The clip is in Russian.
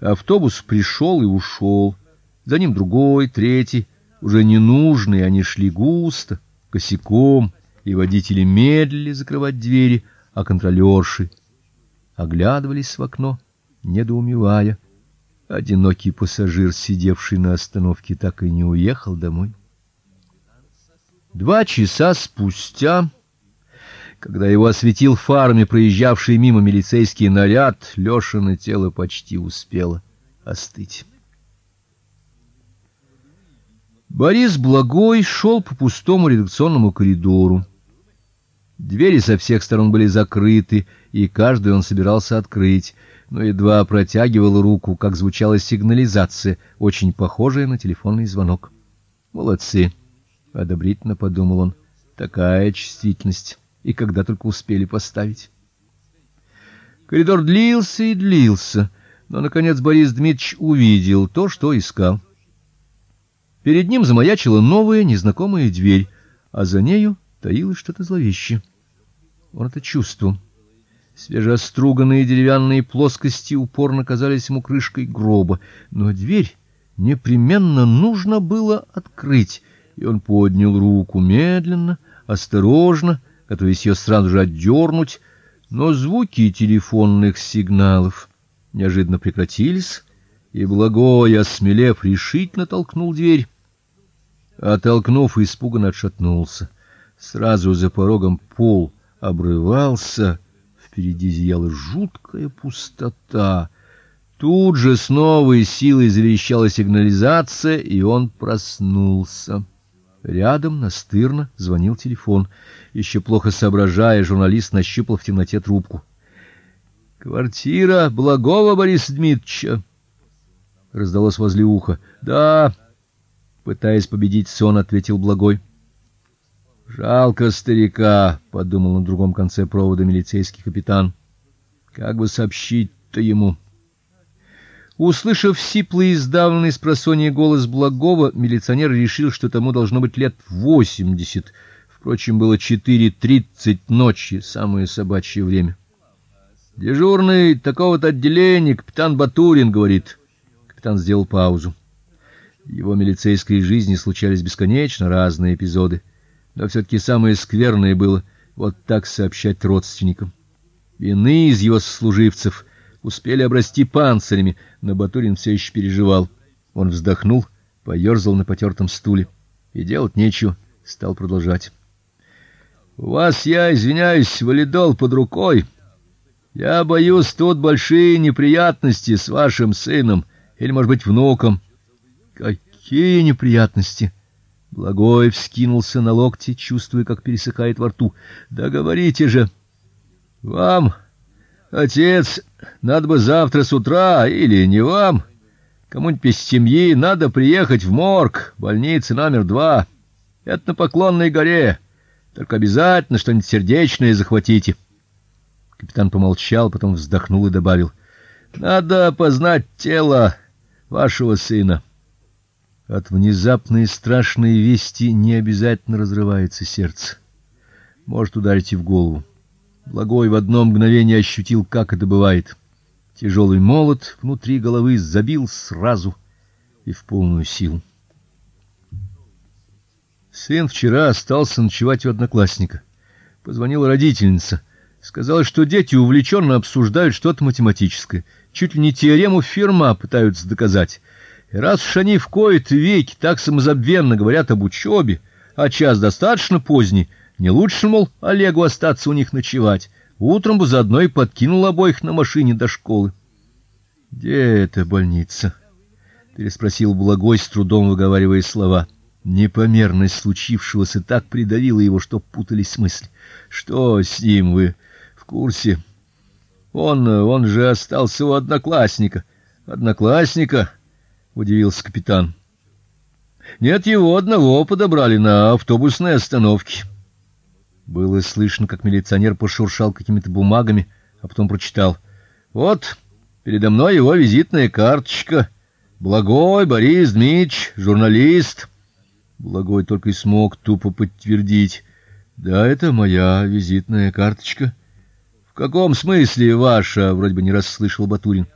Автобус пришел и ушел. За ним другой, третий, уже ненужные, они шли густо, косяком, и водители медлили закрывать двери, а контролёрши оглядывались в окно, недоумевая. Одинокий пассажир, сидевший на остановке, так и не уехал домой. Два часа спустя, когда его осветил фарами проезжавший мимо милицейский наряд, Лёшино тело почти успело остыть. Борис Благой шел по пустому редакционному коридору. Двери со всех сторон были закрыты, и каждую он собирался открыть, но едва протягивал руку, как звучала сигнализация, очень похожая на телефонный звонок. Молодцы, одобрительно подумал он. Такая чувствительность, и когда только успели поставить. Коридор длился и длился, но наконец Борис Дмитрич увидел то, что искал. Перед ним замаячила новая незнакомая дверь, а за нею таилось что-то зловещее. Он это чувствовал. Свежеструганные деревянные плоскости упорно казались ему крышкой гроба, но дверь непременно нужно было открыть, и он поднял руку медленно, осторожно, готовясь ее сразу же отдернуть, но звуки телефонных сигналов неожиданно прекратились, и благой, осмелев, решительно толкнул дверь. Оттолкнув, испуганно отшатнулся. Сразу за порогом пол обрывался, впереди зияла жуткая пустота. Тут же с новой силой заверещала сигнализация, и он проснулся. Рядом настырно звонил телефон. Еще плохо соображая, журналист нащупал в темноте трубку. Квартира Благого Бориса Дмитриевича раздалось возле уха. Да, пытаясь победить сон, ответил Благой. Жалко старика, подумал на другом конце провода милицейский капитан. Как бы сообщить-то ему? Услышав сиплый и сдавленный с просонья голос Благого, милиционер решил, что тому должно быть лет восемьдесят. Впрочем, было четыре тридцать ночи, самое собачье время. Дежурный такого-то отделения капитан Батурин говорит. Капитан сделал паузу. В его милицейской жизни случались бесконечно разные эпизоды, но все таки самое скверное было вот так сообщать родственникам. Иные из его служивцев успели обрасти панцирями, но Батурин все еще переживал. Он вздохнул, поерзал на потертом стуле и делать нечего, стал продолжать. У вас, я извиняюсь, валидол под рукой. Я боюсь, тут большие неприятности с вашим сыном или, может быть, внуком. Какие неприятности? Благой вскинулся на локти, чувствуя, как пересыхает во рту. Да говорите же. Вам, отец, надо бы завтра с утра или не вам, кому-нибудь из семьи надо приехать в морг, больница номер два. Это на Поклонной горе. Только обязательно что-нибудь сердечное захватите. Капитан помолчал, потом вздохнул и добавил: "Надо опознать тело вашего сына". От внезапной страшной вести не обязательно разрывается сердце. Может ударить и в голову. Благой в одно мгновение ощутил, как это бывает. Тяжелый молот внутри головы забил сразу и в полную силу. Сын вчера остался ночевать у одноклассника. Позвонила родительница, сказала, что дети увлеченно обсуждают что-то математическое, чуть ли не теорему Ферма пытаются доказать. И раз уж они в кои-то веки так самозабвенно говорят об учебе, а час достаточно поздний, не лучше, мол, Олегу остаться у них ночевать. Утром бы заодно и подкинул обоих на машине до школы. Где эта больница? переспросил Благой, с трудом выговаривая слова. Непомерность случившегося так придавила его, что путались мысли. Что с ним вы в курсе? Он, он же остался у одноклассника. Одноклассника? удивился капитан. Нет, его одного подобрали на автобусной остановке. Было слышно, как милиционер пошуршал какими-то бумагами, а потом прочитал: "Вот, передо мной его визитная карточка. Благой Борис Дмитрич, журналист". Благой только и смог тупо подтвердить: "Да, это моя визитная карточка". В каком смысле ваша? вроде бы не расслышал Батурин.